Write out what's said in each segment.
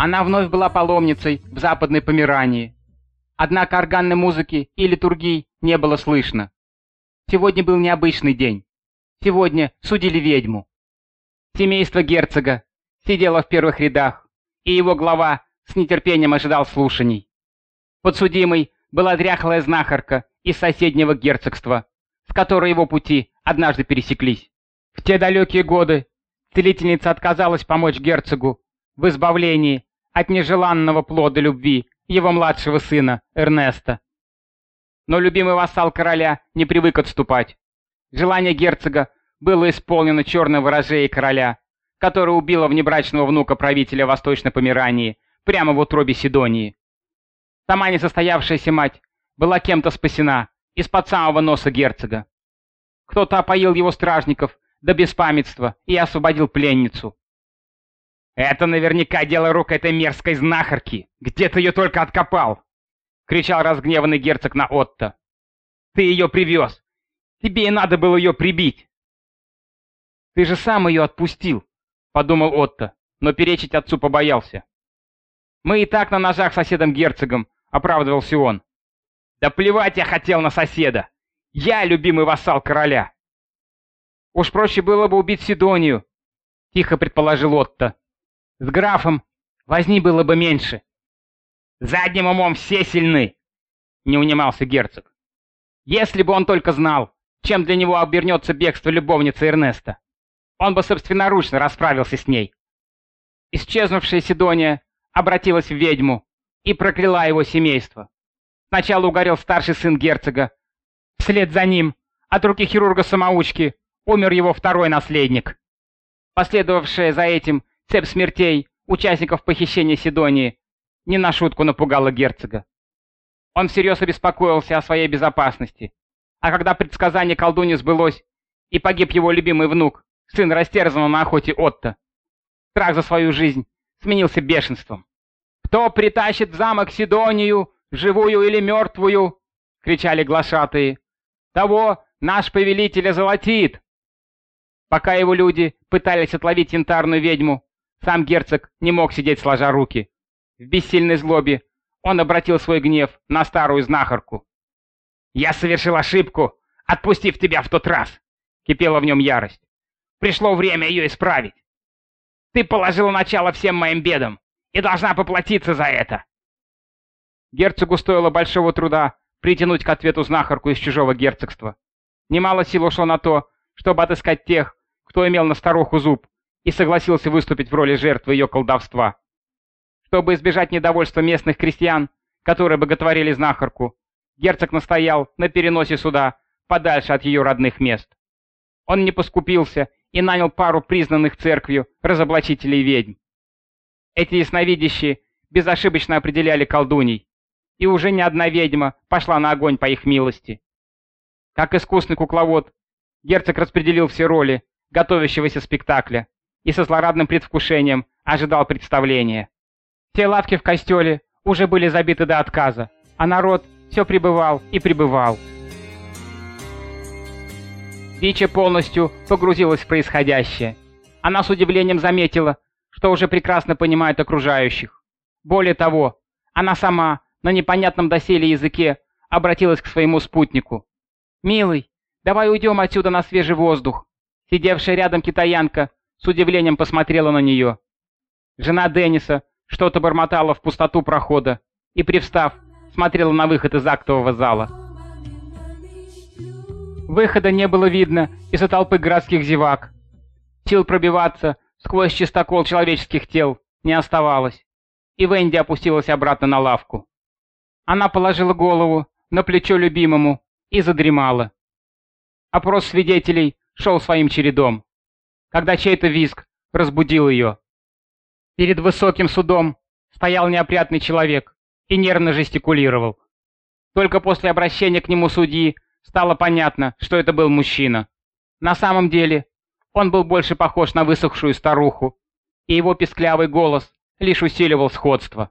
Она вновь была паломницей в Западной Померании. Однако органной музыки и литургий не было слышно. Сегодня был необычный день. Сегодня судили ведьму. Семейство герцога сидело в первых рядах, и его глава с нетерпением ожидал слушаний. Подсудимой была дряхлая знахарка из соседнего герцогства, с которой его пути однажды пересеклись. В те далекие годы целительница отказалась помочь герцогу в избавлении от нежеланного плода любви его младшего сына Эрнеста. Но любимый вассал короля не привык отступать. Желание герцога было исполнено черной ворожеей короля, которая убила внебрачного внука правителя Восточной Померании прямо в утробе Сидонии. Сама несостоявшаяся мать была кем-то спасена из-под самого носа герцога. Кто-то опоил его стражников до беспамятства и освободил пленницу. «Это наверняка дело рук этой мерзкой знахарки! Где ты ее только откопал?» — кричал разгневанный герцог на Отто. «Ты ее привез! Тебе и надо было ее прибить!» «Ты же сам ее отпустил!» — подумал Отто, но перечить отцу побоялся. «Мы и так на ножах соседом-герцогом», — оправдывался он. «Да плевать я хотел на соседа! Я любимый вассал короля!» «Уж проще было бы убить Сидонию», — тихо предположил Отто. С графом возни было бы меньше. Задним умом все сильны, не унимался герцог. Если бы он только знал, чем для него обернется бегство любовницы Эрнеста, он бы собственноручно расправился с ней. Исчезнувшая Сидония обратилась в ведьму и прокляла его семейство. Сначала угорел старший сын герцога. Вслед за ним, от руки хирурга-самоучки, умер его второй наследник. Последовавшая за этим Цепь смертей участников похищения Сидонии не на шутку напугала герцога. Он всерьез обеспокоился о своей безопасности. А когда предсказание колдуни сбылось, и погиб его любимый внук, сын растерзанного на охоте Отто, страх за свою жизнь сменился бешенством. «Кто притащит в замок Сидонию, живую или мертвую?» — кричали глашатые. «Того наш повелитель озолотит!» Пока его люди пытались отловить янтарную ведьму, сам герцог не мог сидеть сложа руки. В бессильной злобе он обратил свой гнев на старую знахарку. «Я совершил ошибку, отпустив тебя в тот раз!» Кипела в нем ярость. «Пришло время ее исправить! Ты положила начало всем моим бедам и должна поплатиться за это!» Герцогу стоило большого труда притянуть к ответу знахарку из чужого герцогства. Немало сил ушло на то, чтобы отыскать тех, кто имел на старуху зуб, и согласился выступить в роли жертвы ее колдовства. Чтобы избежать недовольства местных крестьян, которые боготворили знахарку, герцог настоял на переносе суда подальше от ее родных мест. Он не поскупился и нанял пару признанных церковью разоблачителей ведьм. Эти ясновидящие безошибочно определяли колдуней, и уже ни одна ведьма пошла на огонь по их милости. Как искусный кукловод, герцог распределил все роли готовящегося спектакля и со злорадным предвкушением ожидал представления. Все лавки в костеле уже были забиты до отказа, а народ все пребывал и пребывал. Вича полностью погрузилась в происходящее. Она с удивлением заметила, что уже прекрасно понимает окружающих. Более того, она сама на непонятном доселе языке обратилась к своему спутнику. «Милый, давай уйдем отсюда на свежий воздух». Сидевшая рядом китаянка с удивлением посмотрела на нее. Жена Денниса что-то бормотала в пустоту прохода и, привстав, смотрела на выход из актового зала. Выхода не было видно из-за толпы городских зевак. Сил пробиваться сквозь чистокол человеческих тел не оставалось, и Венди опустилась обратно на лавку. Она положила голову на плечо любимому и задремала. Опрос свидетелей шел своим чередом когда чей-то визг разбудил ее. Перед высоким судом стоял неопрятный человек и нервно жестикулировал. Только после обращения к нему судьи стало понятно, что это был мужчина. На самом деле он был больше похож на высохшую старуху, и его песклявый голос лишь усиливал сходство.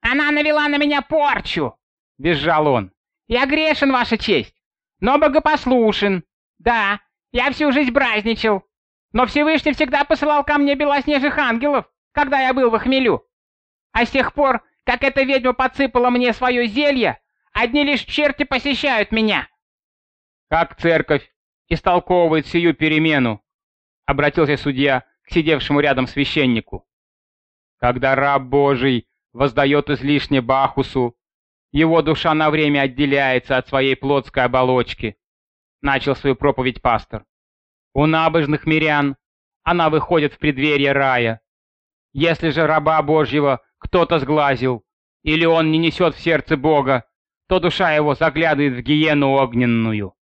«Она навела на меня порчу!» — визжал он. «Я грешен, ваша честь, но богопослушен. Да, я всю жизнь бразничал, но Всевышний всегда посылал ко мне белоснежных ангелов, когда я был в хмелю. А с тех пор, как эта ведьма подсыпала мне свое зелье, одни лишь черти посещают меня. Как церковь истолковывает сию перемену? Обратился судья к сидевшему рядом священнику. Когда раб Божий воздает излишне Бахусу, его душа на время отделяется от своей плотской оболочки, начал свою проповедь пастор. У набожных мирян она выходит в преддверие рая. Если же раба Божьего кто-то сглазил, или он не несет в сердце Бога, то душа его заглядывает в гиену огненную.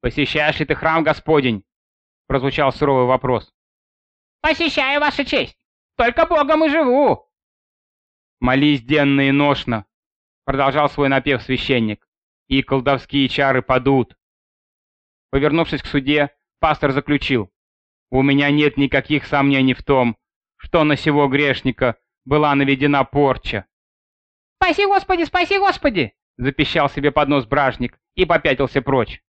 «Посещаешь ли ты храм Господень?» — прозвучал суровый вопрос. «Посещаю, Ваша честь, только Богом и живу!» «Молись денно и ношно», — продолжал свой напев священник, — «и колдовские чары падут». Повернувшись к суде, пастор заключил, «У меня нет никаких сомнений в том, что на сего грешника была наведена порча». «Спаси Господи, спаси Господи!» — запищал себе под нос бражник и попятился прочь.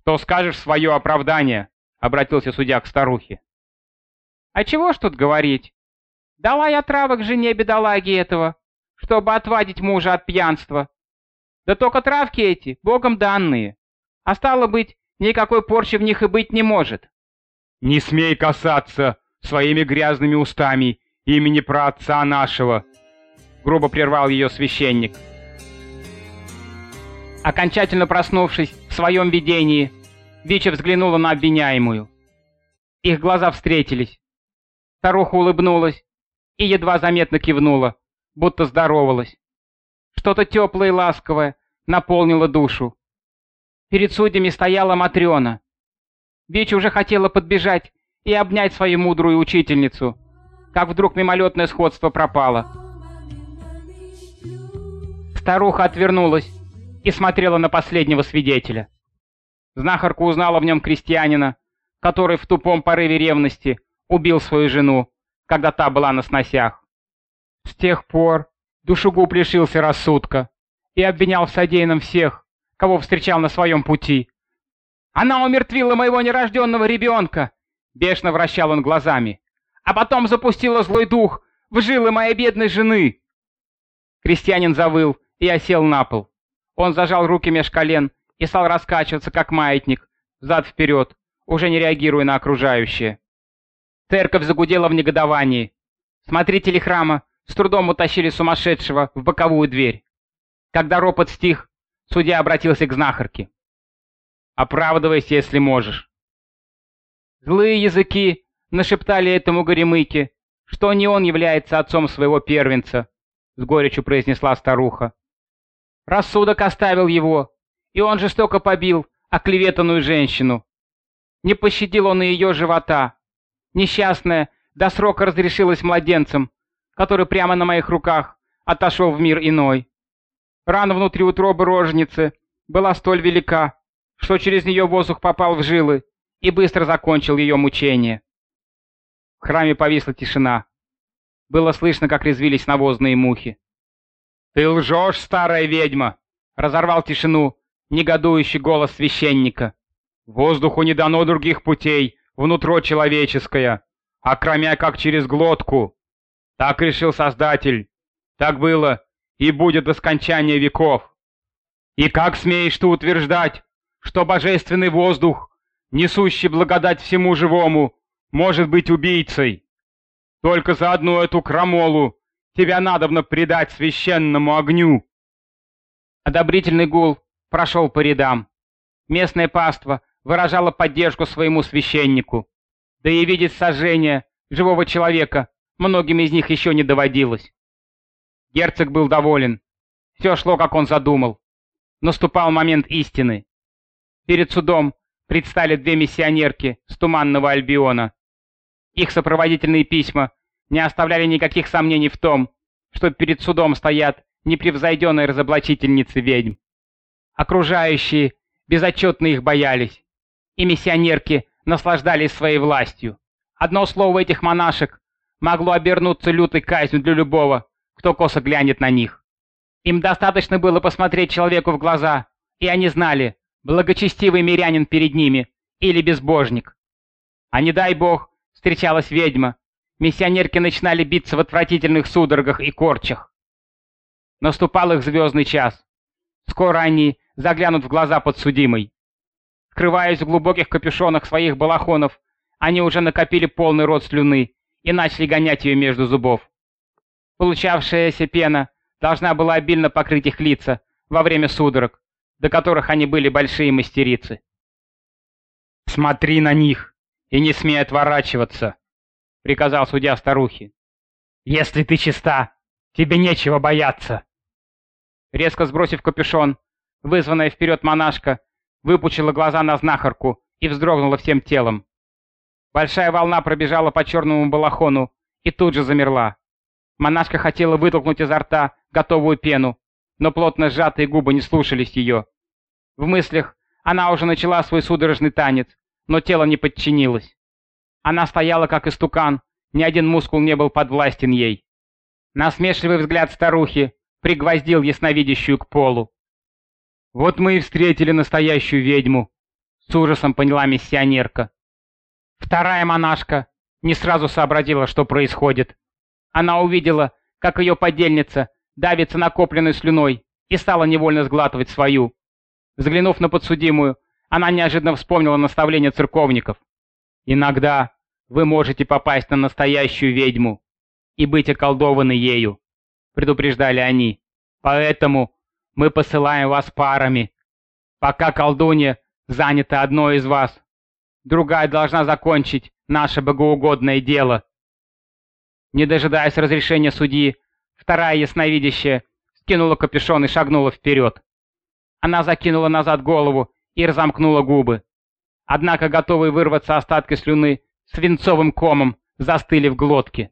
«Что скажешь свое оправдание?» — обратился судья к старухе. «А чего ж тут говорить? Дала я травок жене бедолаги этого, чтобы отвадить мужа от пьянства. Да только травки эти, богом данные, а стало быть, никакой порчи в них и быть не может». «Не смей касаться своими грязными устами имени праотца нашего!» Грубо прервал ее священник. Окончательно проснувшись в своем видении, Вича взглянула на обвиняемую. Их глаза встретились. Старуха улыбнулась и едва заметно кивнула, будто здоровалась. Что-то теплое и ласковое наполнило душу. Перед судьями стояла Матрена. Вич уже хотела подбежать и обнять свою мудрую учительницу, как вдруг мимолетное сходство пропало. Старуха отвернулась и смотрела на последнего свидетеля. Знахарка узнала в нем крестьянина, который в тупом порыве ревности убил свою жену, когда та была на сносях. С тех пор душегуб лишился рассудка и обвинял в содеянном всех, кого встречал на своем пути. «Она умертвила моего нерожденного ребенка!» — бешено вращал он глазами. «А потом запустила злой дух в жилы моей бедной жены!» Крестьянин завыл и осел на пол. Он зажал руки меж колен и стал раскачиваться, как маятник, взад-вперед, уже не реагируя на окружающее. Церковь загудела в негодовании. Смотрители храма с трудом утащили сумасшедшего в боковую дверь. Когда ропот стих, судья обратился к знахарке. «Оправдывайся, если можешь». Злые языки нашептали этому горемыке, что не он является отцом своего первенца, — с горечью произнесла старуха. Рассудок оставил его, и он жестоко побил оклеветанную женщину. Не пощадил он и ее живота. Несчастная до срока разрешилась младенцем, который прямо на моих руках отошел в мир иной. Рана внутри утробы роженицы была столь велика, что через нее воздух попал в жилы и быстро закончил ее мучение. В храме повисла тишина. Было слышно, как резвились навозные мухи. «Ты лжешь, старая ведьма!» — разорвал тишину негодующий голос священника. «Воздуху не дано других путей, внутро человеческое, а кроме как через глотку. Так решил Создатель. Так было и будет до скончания веков. И как смеешь ты утверждать, что божественный воздух, несущий благодать всему живому, может быть убийцей? Только за одну эту крамолу тебя надобно предать священному огню. Одобрительный гул прошел по рядам. Местное паство выражало поддержку своему священнику. Да и видеть сожжение живого человека многим из них еще не доводилось. Герцог был доволен. Все шло, как он задумал. Наступал момент истины. Перед судом предстали две миссионерки с Туманного Альбиона. Их сопроводительные письма не оставляли никаких сомнений в том, что перед судом стоят непревзойденные разоблачительницы ведьм. Окружающие безотчетно их боялись, и миссионерки наслаждались своей властью. Одно слово этих монашек могло обернуться лютой казнью для любого, кто косо глянет на них. Им достаточно было посмотреть человеку в глаза, и они знали, благочестивый мирянин перед ними или безбожник. А не дай бог, встречалась ведьма, Миссионерки начинали биться в отвратительных судорогах и корчах. Наступал их звездный час. Скоро они заглянут в глаза подсудимой. Скрываясь в глубоких капюшонах своих балахонов, они уже накопили полный рот слюны и начали гонять ее между зубов. Получавшаяся пена должна была обильно покрыть их лица во время судорог, до которых они были большие мастерицы. «Смотри на них и не смей отворачиваться», — приказал судья старухе. «Если ты чиста, тебе нечего бояться». Резко сбросив капюшон, вызванная вперед монашка выпучила глаза на знахарку и вздрогнула всем телом. Большая волна пробежала по черному балахону и тут же замерла. Монашка хотела вытолкнуть изо рта готовую пену, но плотно сжатые губы не слушались ее. В мыслях она уже начала свой судорожный танец, но тело не подчинилось. Она стояла как истукан, ни один мускул не был подвластен ей. Насмешливый взгляд старухи пригвоздил ясновидящую к полу. «Вот мы и встретили настоящую ведьму», — с ужасом поняла миссионерка. Вторая монашка не сразу сообразила, что происходит. Она увидела, как ее подельница давится накопленной слюной и стала невольно сглатывать свою. Взглянув на подсудимую, она неожиданно вспомнила наставление церковников. «Иногда вы можете попасть на настоящую ведьму и быть околдованы ею», — предупреждали они. «Поэтому мы посылаем вас парами. Пока колдунья занята одной из вас, другая должна закончить наше богоугодное дело. Не дожидаясь разрешения судьи, вторая ясновидящая скинула капюшон и шагнула вперед. Она закинула назад голову и разомкнула губы. Однако готовые вырваться остатки слюны свинцовым комом застыли в глотке.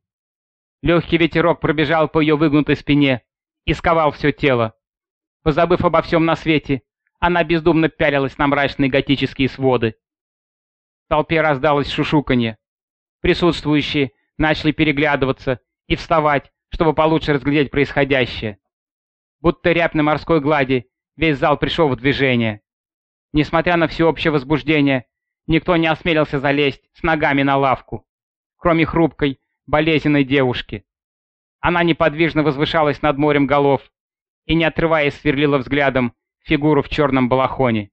Легкий ветерок пробежал по ее выгнутой спине и сковал все тело. Позабыв обо всем на свете, она бездумно пялилась на мрачные готические своды. В толпе раздалось шушуканье. Присутствующие начали переглядываться и вставать, чтобы получше разглядеть происходящее. Будто рябь на морской глади, весь зал пришел в движение. Несмотря на всеобщее возбуждение, никто не осмелился залезть с ногами на лавку, кроме хрупкой, болезненной девушки. Она неподвижно возвышалась над морем голов, и, не отрываясь, сверлила взглядом фигуру в черном балахоне.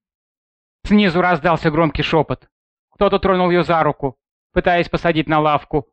Снизу раздался громкий шепот. Кто-то тронул ее за руку, пытаясь посадить на лавку,